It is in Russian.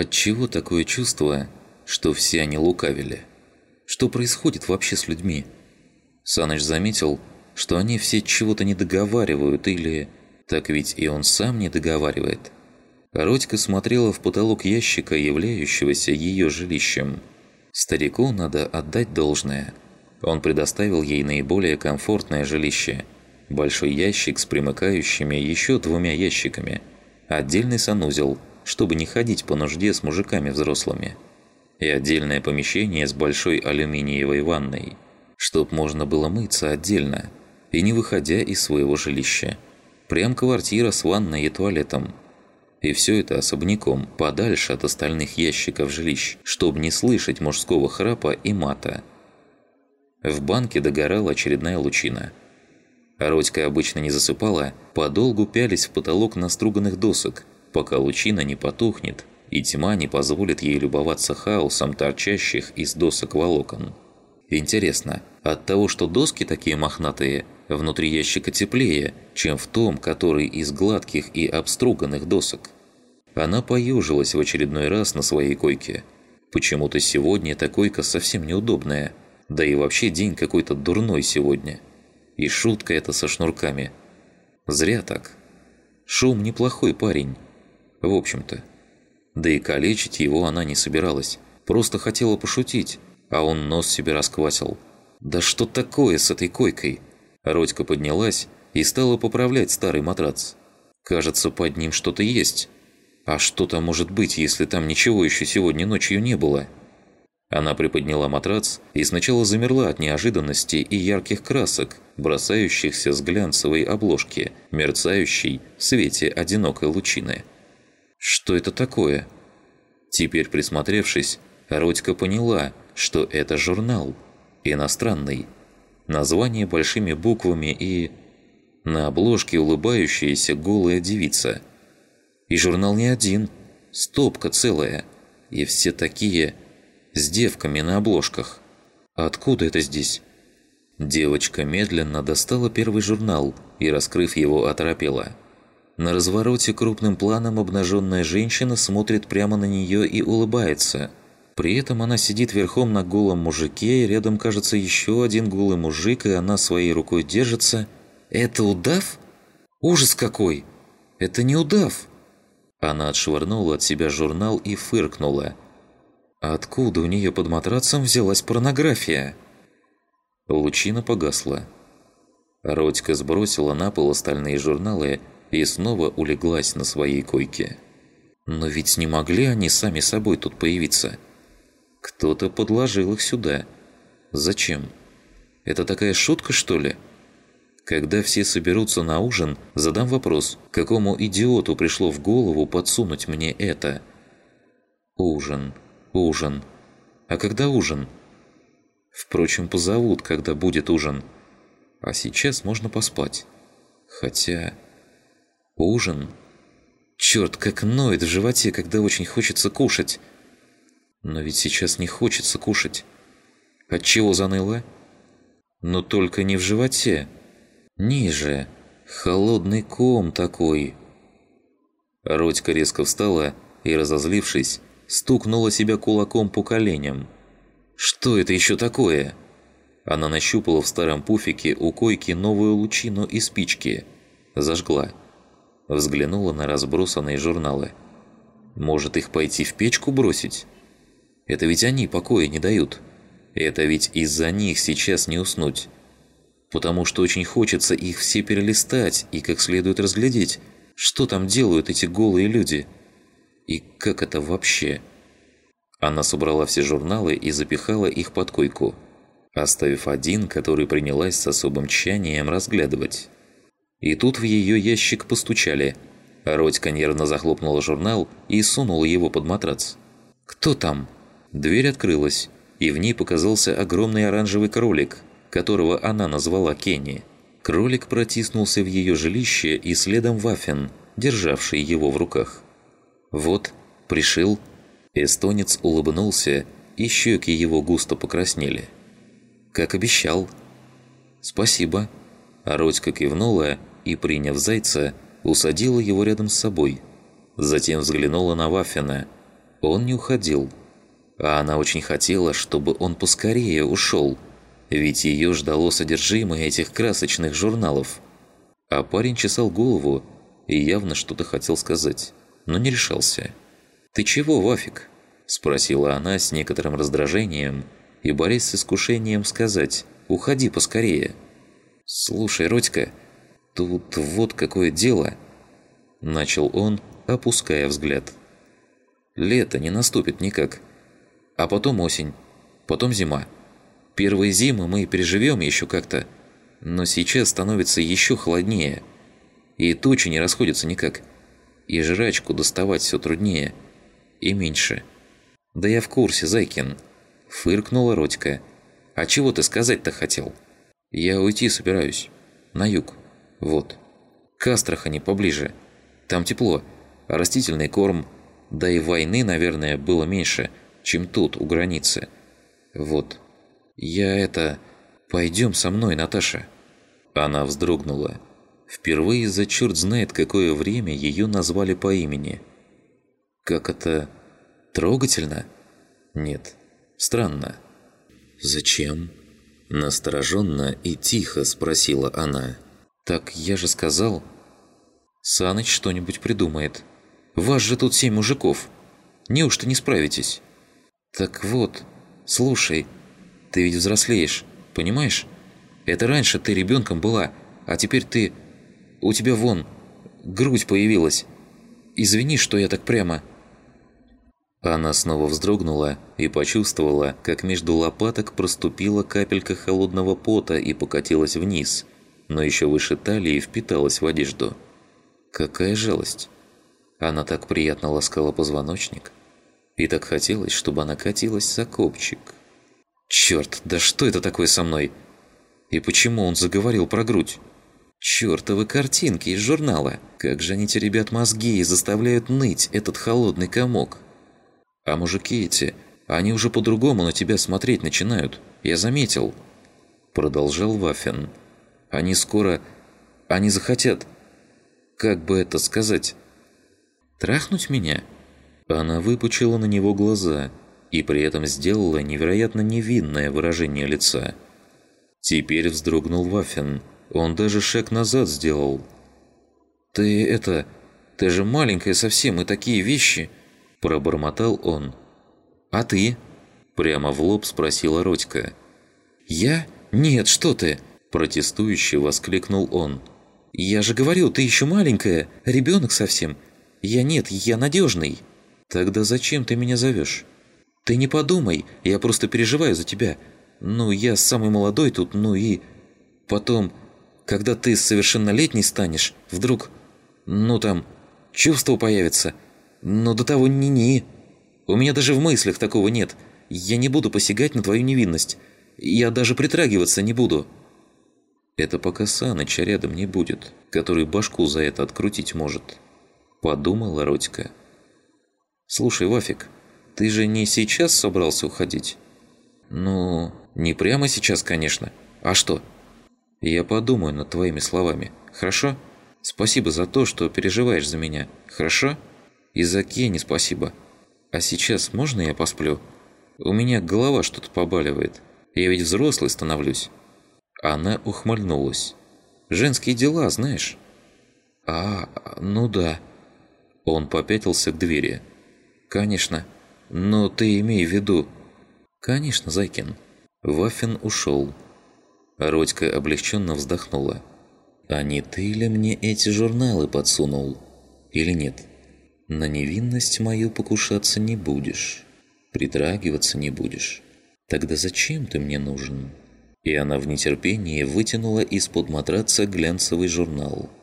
Отчего такое чувство, что все они лукавили? Что происходит вообще с людьми? Саныч заметил, что они все чего-то не договаривают или... Так ведь и он сам не договаривает. Родька смотрела в потолок ящика, являющегося ее жилищем. Старику надо отдать должное. Он предоставил ей наиболее комфортное жилище. Большой ящик с примыкающими еще двумя ящиками. Отдельный санузел, чтобы не ходить по нужде с мужиками взрослыми и отдельное помещение с большой алюминиевой ванной, чтоб можно было мыться отдельно и не выходя из своего жилища. Прям квартира с ванной и туалетом. И все это особняком, подальше от остальных ящиков жилищ, чтобы не слышать мужского храпа и мата. В банке догорала очередная лучина. Родька обычно не засыпала, подолгу пялись в потолок наструганных досок, пока лучина не потухнет и тьма не позволит ей любоваться хаосом торчащих из досок волокон. Интересно, от того, что доски такие мохнатые, внутри ящика теплее, чем в том, который из гладких и обструганных досок? Она поюжилась в очередной раз на своей койке. Почему-то сегодня эта койка совсем неудобная. Да и вообще день какой-то дурной сегодня. И шутка эта со шнурками. Зря так. Шум неплохой парень. В общем-то. Да и калечить его она не собиралась. Просто хотела пошутить, а он нос себе расквасил. «Да что такое с этой койкой?» Родька поднялась и стала поправлять старый матрац. «Кажется, под ним что-то есть. А что там может быть, если там ничего еще сегодня ночью не было?» Она приподняла матрац и сначала замерла от неожиданности и ярких красок, бросающихся с глянцевой обложки, мерцающей в свете одинокой лучины. Что это такое? Теперь присмотревшись, Родька поняла, что это журнал. Иностранный. Название большими буквами и... На обложке улыбающаяся голая девица. И журнал не один. Стопка целая. И все такие... С девками на обложках. Откуда это здесь? Девочка медленно достала первый журнал и, раскрыв его, оторопела. На развороте крупным планом обнаженная женщина смотрит прямо на нее и улыбается. При этом она сидит верхом на голом мужике, и рядом, кажется, еще один голый мужик, и она своей рукой держится. «Это удав? Ужас какой! Это не удав!» Она отшвырнула от себя журнал и фыркнула. Откуда у нее под матрацем взялась порнография? Лучина погасла. Родька сбросила на пол остальные журналы и снова улеглась на своей койке. Но ведь не могли они сами собой тут появиться. Кто-то подложил их сюда. Зачем? Это такая шутка, что ли? Когда все соберутся на ужин, задам вопрос, какому идиоту пришло в голову подсунуть мне это? Ужин, ужин. А когда ужин? Впрочем, позовут, когда будет ужин. А сейчас можно поспать. Хотя... Ужин? Черт, как ноет в животе, когда очень хочется кушать. Но ведь сейчас не хочется кушать. Отчего заныло? Но только не в животе. Ниже. Холодный ком такой. Родька резко встала и, разозлившись, стукнула себя кулаком по коленям. «Что это еще такое?» Она нащупала в старом пуфике у койки новую лучину и спички. Зажгла взглянула на разбросанные журналы. «Может, их пойти в печку бросить? Это ведь они покоя не дают. Это ведь из-за них сейчас не уснуть. Потому что очень хочется их все перелистать и как следует разглядеть, что там делают эти голые люди. И как это вообще?» Она собрала все журналы и запихала их под койку, оставив один, который принялась с особым тщанием разглядывать. И тут в ее ящик постучали. Родька нервно захлопнула журнал и сунула его под матрац. «Кто там?» Дверь открылась, и в ней показался огромный оранжевый кролик, которого она назвала Кенни. Кролик протиснулся в ее жилище и следом Ваффин, державший его в руках. «Вот, пришил». Эстонец улыбнулся, и щеки его густо покраснели. «Как обещал». «Спасибо». Родька кивнула и, приняв зайца, усадила его рядом с собой. Затем взглянула на Ваффина. Он не уходил. А она очень хотела, чтобы он поскорее ушел, ведь ее ждало содержимое этих красочных журналов. А парень чесал голову и явно что-то хотел сказать, но не решался. «Ты чего, Вафик?» – спросила она с некоторым раздражением и борясь с искушением сказать «Уходи поскорее». «Слушай, Родька, тут вот какое дело!» – начал он, опуская взгляд. «Лето не наступит никак, а потом осень, потом зима. Первые зимы мы переживем еще как-то, но сейчас становится еще холоднее, и тучи не расходятся никак, и жрачку доставать все труднее и меньше». «Да я в курсе, Зайкин», – фыркнула Родька. «А чего ты сказать-то хотел?» «Я уйти собираюсь. На юг. Вот. К Астрахани поближе. Там тепло, а растительный корм, да и войны, наверное, было меньше, чем тут, у границы. Вот. Я это... Пойдем со мной, Наташа». Она вздрогнула. Впервые за черт знает какое время ее назвали по имени. Как это... Трогательно? Нет. Странно. «Зачем?» Настороженно и тихо спросила она. «Так я же сказал...» «Саныч что-нибудь придумает. Вас же тут семь мужиков. Неужто не справитесь?» «Так вот, слушай, ты ведь взрослеешь, понимаешь? Это раньше ты ребенком была, а теперь ты... У тебя вон, грудь появилась. Извини, что я так прямо...» Она снова вздрогнула и почувствовала, как между лопаток проступила капелька холодного пота и покатилась вниз, но еще выше талии впиталась в одежду. Какая жалость! Она так приятно ласкала позвоночник. И так хотелось, чтобы она катилась за копчик. Черт, да что это такое со мной? И почему он заговорил про грудь? Чёртовы картинки из журнала! Как же они теребят мозги и заставляют ныть этот холодный комок! А мужики эти, они уже по-другому на тебя смотреть начинают. Я заметил. Продолжал Вафин. Они скоро... Они захотят... Как бы это сказать? Трахнуть меня? Она выпучила на него глаза и при этом сделала невероятно невинное выражение лица. Теперь вздрогнул Вафин. Он даже шаг назад сделал. «Ты это... Ты же маленькая совсем, и такие вещи...» Пробормотал он. «А ты?» Прямо в лоб спросила Родька. «Я? Нет, что ты!» Протестующе воскликнул он. «Я же говорю, ты еще маленькая, ребенок совсем. Я нет, я надежный». «Тогда зачем ты меня зовешь?» «Ты не подумай, я просто переживаю за тебя. Ну, я самый молодой тут, ну и... Потом, когда ты совершеннолетний станешь, вдруг... Ну там, чувство появится. Но до того ни-ни. У меня даже в мыслях такого нет. Я не буду посягать на твою невинность. Я даже притрагиваться не буду». «Это пока Саныча рядом не будет, который башку за это открутить может», – подумала Родька. «Слушай, Вафик, ты же не сейчас собрался уходить?» «Ну, не прямо сейчас, конечно. А что?» «Я подумаю над твоими словами, хорошо? Спасибо за то, что переживаешь за меня, хорошо?» И за Кенни спасибо. А сейчас можно я посплю? У меня голова что-то побаливает. Я ведь взрослый становлюсь». Она ухмыльнулась. «Женские дела, знаешь?» «А, ну да». Он попятился к двери. «Конечно. Но ты имей в виду...» «Конечно, Зайкин». Вафин ушел. Родька облегченно вздохнула. «А не ты ли мне эти журналы подсунул? Или нет?» На невинность мою покушаться не будешь, притрагиваться не будешь. Тогда зачем ты мне нужен?» И она в нетерпении вытянула из-под матраца глянцевый журнал –